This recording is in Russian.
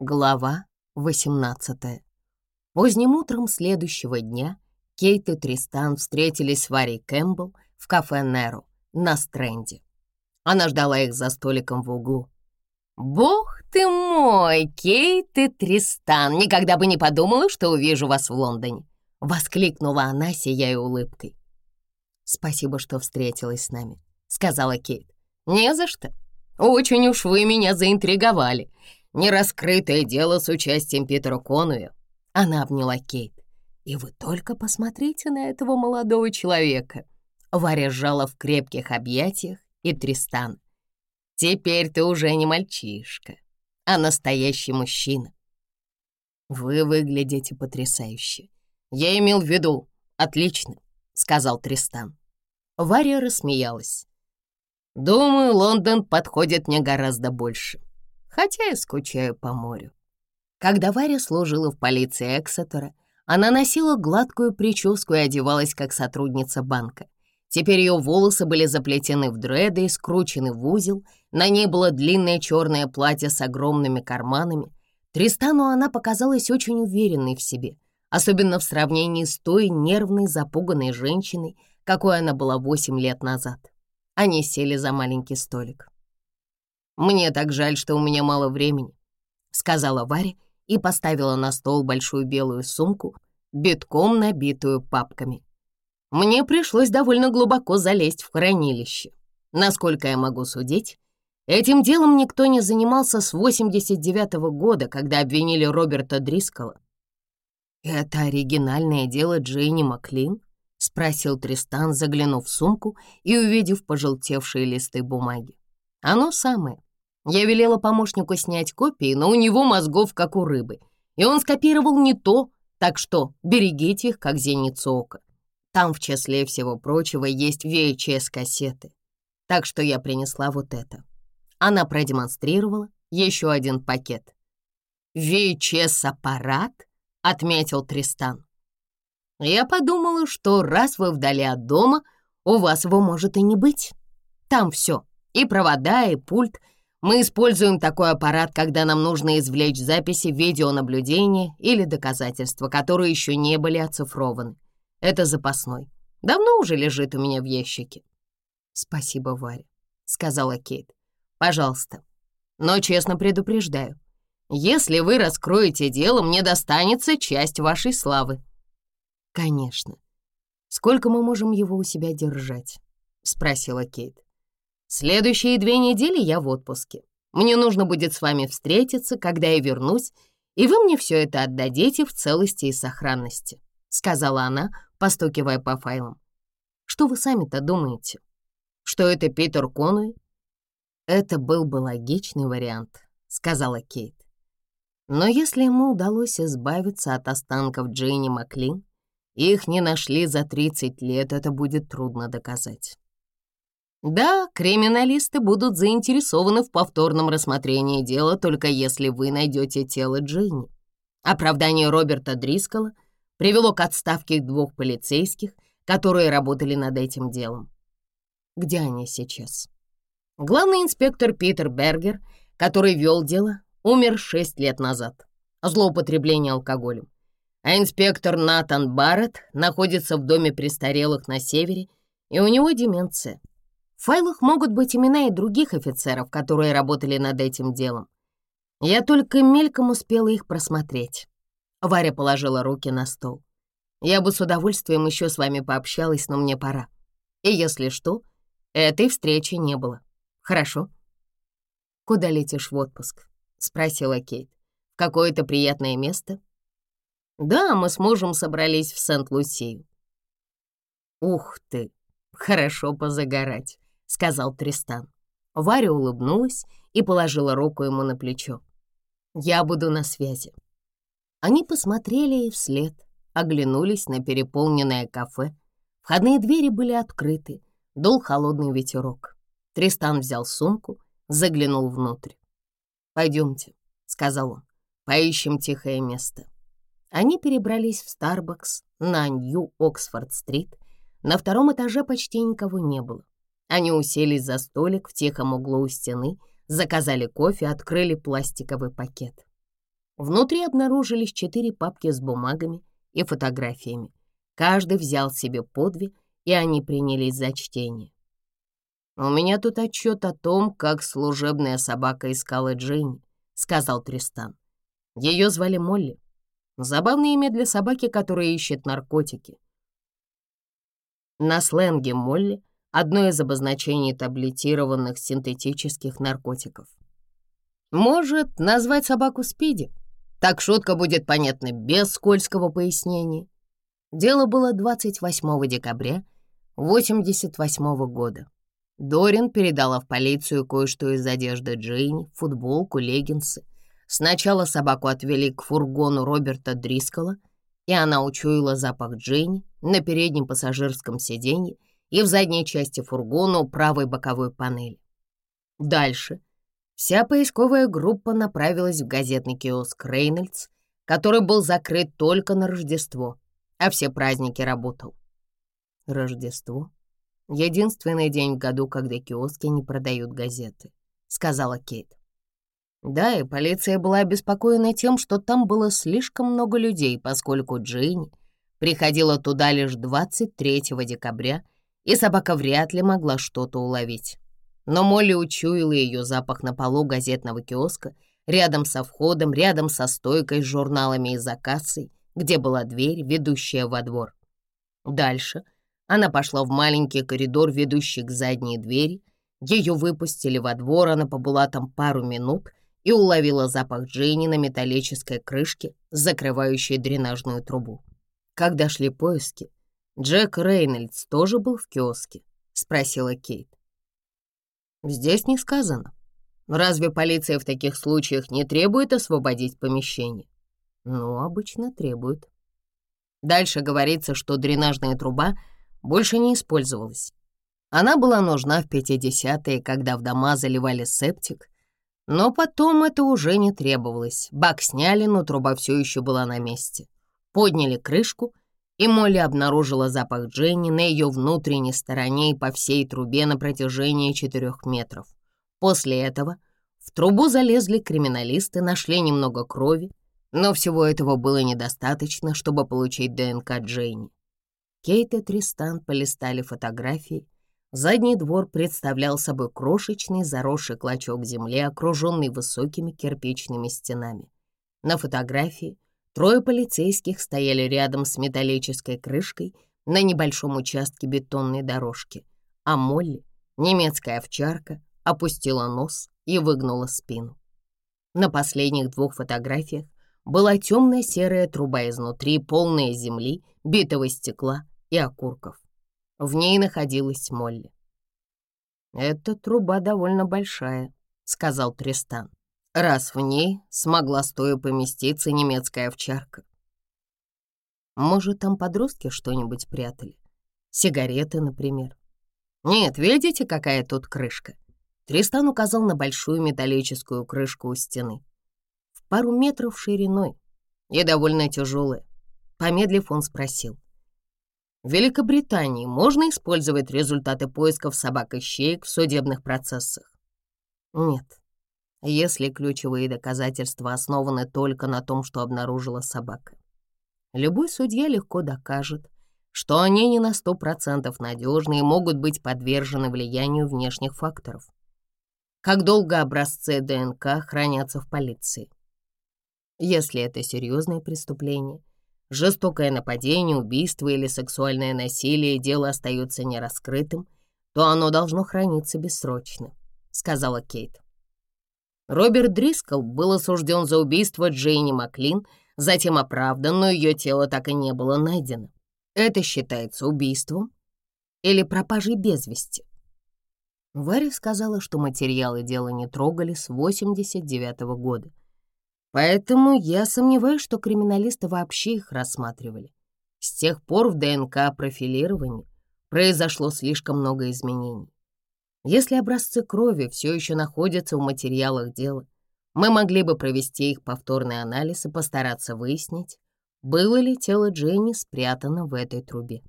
Глава 18 Поздним утром следующего дня Кейт и Тристан встретились с Варей Кэмпбелл в кафе Неру на Стрэнде. Она ждала их за столиком в углу. «Бог ты мой, Кейт и Тристан! Никогда бы не подумала, что увижу вас в Лондоне!» — воскликнула она, сияя улыбкой. «Спасибо, что встретилась с нами», — сказала Кейт. «Не за что. Очень уж вы меня заинтриговали нераскрытое дело с участием Питера Конуэ». Она обняла Кейт. «И вы только посмотрите на этого молодого человека!» Варя сжала в крепких объятиях и Тристан. «Теперь ты уже не мальчишка, а настоящий мужчина. Вы выглядите потрясающе. Я имел в виду «отлично», — сказал Тристан. Варя рассмеялась. «Думаю, Лондон подходит мне гораздо больше», хотя я скучаю по морю. Когда Варя служила в полиции Эксетера, она носила гладкую прическу и одевалась как сотрудница банка. Теперь ее волосы были заплетены в дреды и скручены в узел, на ней было длинное черное платье с огромными карманами. Тристану она показалась очень уверенной в себе, особенно в сравнении с той нервной, запуганной женщиной, какой она была восемь лет назад. Они сели за маленький столик. «Мне так жаль, что у меня мало времени», — сказала Варя и поставила на стол большую белую сумку, битком набитую папками. «Мне пришлось довольно глубоко залезть в хранилище. Насколько я могу судить, этим делом никто не занимался с 89 -го года, когда обвинили Роберта Дрискала. «Это оригинальное дело Джейни Маклин?» — спросил Тристан, заглянув в сумку и увидев пожелтевшие листы бумаги. «Оно самое. Я велела помощнику снять копии, но у него мозгов как у рыбы. И он скопировал не то, так что берегите их, как зеницу ока. Там, в числе всего прочего, есть VHS-кассеты. Так что я принесла вот это. Она продемонстрировала еще один пакет. «VHS-аппарат?» — отметил Тристан. «Я подумала, что раз вы вдали от дома, у вас его может и не быть. Там все — и провода, и пульт — мы используем такой аппарат, когда нам нужно извлечь записи видеонаблюдения или доказательства, которые еще не были оцифрованы. Это запасной. Давно уже лежит у меня в ящике». «Спасибо, Варя», — сказала Кейт. «Пожалуйста. Но честно предупреждаю, если вы раскроете дело, мне достанется часть вашей славы». «Конечно. Сколько мы можем его у себя держать?» — спросила Кейт. Следующие две недели я в отпуске. Мне нужно будет с вами встретиться, когда я вернусь, и вы мне все это отдадите в целости и сохранности», — сказала она, постукивая по файлам. «Что вы сами-то думаете? Что это Питер Конуэй?» «Это был бы логичный вариант», — сказала Кейт. Но если ему удалось избавиться от останков Джейни Маклин, их не нашли за 30 лет, это будет трудно доказать. Да, криминалисты будут заинтересованы в повторном рассмотрении дела, только если вы найдете тело Джинни. Оправдание Роберта Дрискала привело к отставке двух полицейских, которые работали над этим делом. Где они сейчас? Главный инспектор Питер Бергер, который вел дело, умер шесть лет назад. Злоупотребление алкоголем. А инспектор Натан Барретт находится в доме престарелых на севере, и у него деменция файлах могут быть имена и других офицеров, которые работали над этим делом. Я только мельком успела их просмотреть. Варя положила руки на стол. Я бы с удовольствием еще с вами пообщалась, но мне пора. И если что, этой встречи не было. Хорошо? Куда летишь в отпуск? Спросила Кейт. Какое-то приятное место? Да, мы с мужем собрались в Сент-Лусию. Ух ты, хорошо позагорать. — сказал Тристан. Варя улыбнулась и положила руку ему на плечо. «Я буду на связи». Они посмотрели ей вслед, оглянулись на переполненное кафе. Входные двери были открыты, дул холодный ветерок. Тристан взял сумку, заглянул внутрь. «Пойдемте», — сказал он, — «поищем тихое место». Они перебрались в Starbucks на Нью-Оксфорд-стрит. На втором этаже почти никого не было. Они уселись за столик в тихом углу у стены, заказали кофе, открыли пластиковый пакет. Внутри обнаружились четыре папки с бумагами и фотографиями. Каждый взял себе по две, и они принялись за чтение. «У меня тут отчет о том, как служебная собака искала Джейни», — сказал Тристан. Ее звали Молли. Забавное имя для собаки, которая ищет наркотики. На сленге Молли — одно из обозначений таблетированных синтетических наркотиков. Может, назвать собаку Спиди? Так шутка будет понятна без скользкого пояснения. Дело было 28 декабря 88 года. Дорин передала в полицию кое-что из одежды Джейн, футболку, леггинсы. Сначала собаку отвели к фургону Роберта Дрискола, и она учуяла запах Джейн на переднем пассажирском сиденье и в задней части фургона у правой боковой панели. Дальше вся поисковая группа направилась в газетный киоск «Рейнольдс», который был закрыт только на Рождество, а все праздники работал. «Рождество — единственный день в году, когда киоски не продают газеты», — сказала Кейт. Да, и полиция была обеспокоена тем, что там было слишком много людей, поскольку Джейни приходила туда лишь 23 декабря — и собака вряд ли могла что-то уловить. Но Молли учуяла ее запах на полу газетного киоска, рядом со входом, рядом со стойкой с журналами и заказцей, где была дверь, ведущая во двор. Дальше она пошла в маленький коридор, ведущий к задней двери. Ее выпустили во двор, она побыла там пару минут и уловила запах Дженни на металлической крышке, закрывающей дренажную трубу. Когда шли поиски, «Джек Рейнольдс тоже был в киоске?» — спросила Кейт. «Здесь не сказано. Разве полиция в таких случаях не требует освободить помещение?» «Ну, обычно требует». Дальше говорится, что дренажная труба больше не использовалась. Она была нужна в 50-е, когда в дома заливали септик, но потом это уже не требовалось. Бак сняли, но труба все еще была на месте. Подняли крышку — и Молли обнаружила запах Дженни на ее внутренней стороне и по всей трубе на протяжении четырех метров. После этого в трубу залезли криминалисты, нашли немного крови, но всего этого было недостаточно, чтобы получить ДНК Дженни. Кейт и Тристан полистали фотографии. Задний двор представлял собой крошечный заросший клочок земли, окруженный высокими кирпичными стенами. На фотографии Трое полицейских стояли рядом с металлической крышкой на небольшом участке бетонной дорожки, а Молли, немецкая овчарка, опустила нос и выгнула спину. На последних двух фотографиях была темно-серая труба изнутри, полная земли, битого стекла и окурков. В ней находилась Молли. «Эта труба довольно большая», — сказал Тристан раз в ней смогла стоя поместиться немецкая овчарка. Может, там подростки что-нибудь прятали? Сигареты, например. Нет, видите, какая тут крышка? Тристан указал на большую металлическую крышку у стены. В пару метров шириной и довольно тяжелая. Помедлив, он спросил. В Великобритании можно использовать результаты поисков собак и щеек в судебных процессах? Нет, если ключевые доказательства основаны только на том, что обнаружила собака. Любой судья легко докажет, что они не на 100% надежны и могут быть подвержены влиянию внешних факторов. Как долго образцы ДНК хранятся в полиции? Если это серьезное преступление, жестокое нападение, убийство или сексуальное насилие, дело остается нераскрытым, то оно должно храниться бессрочно, сказала Кейт. Роберт Дрискл был осужден за убийство Джейни Маклин, затем оправдан, но ее тело так и не было найдено. Это считается убийством или пропажей без вести. Варя сказала, что материалы дела не трогали с 89 -го года. Поэтому я сомневаюсь, что криминалисты вообще их рассматривали. С тех пор в ДНК профилировании произошло слишком много изменений. Если образцы крови все еще находятся в материалах дела, мы могли бы провести их повторный анализ и постараться выяснить, было ли тело Дженни спрятано в этой трубе.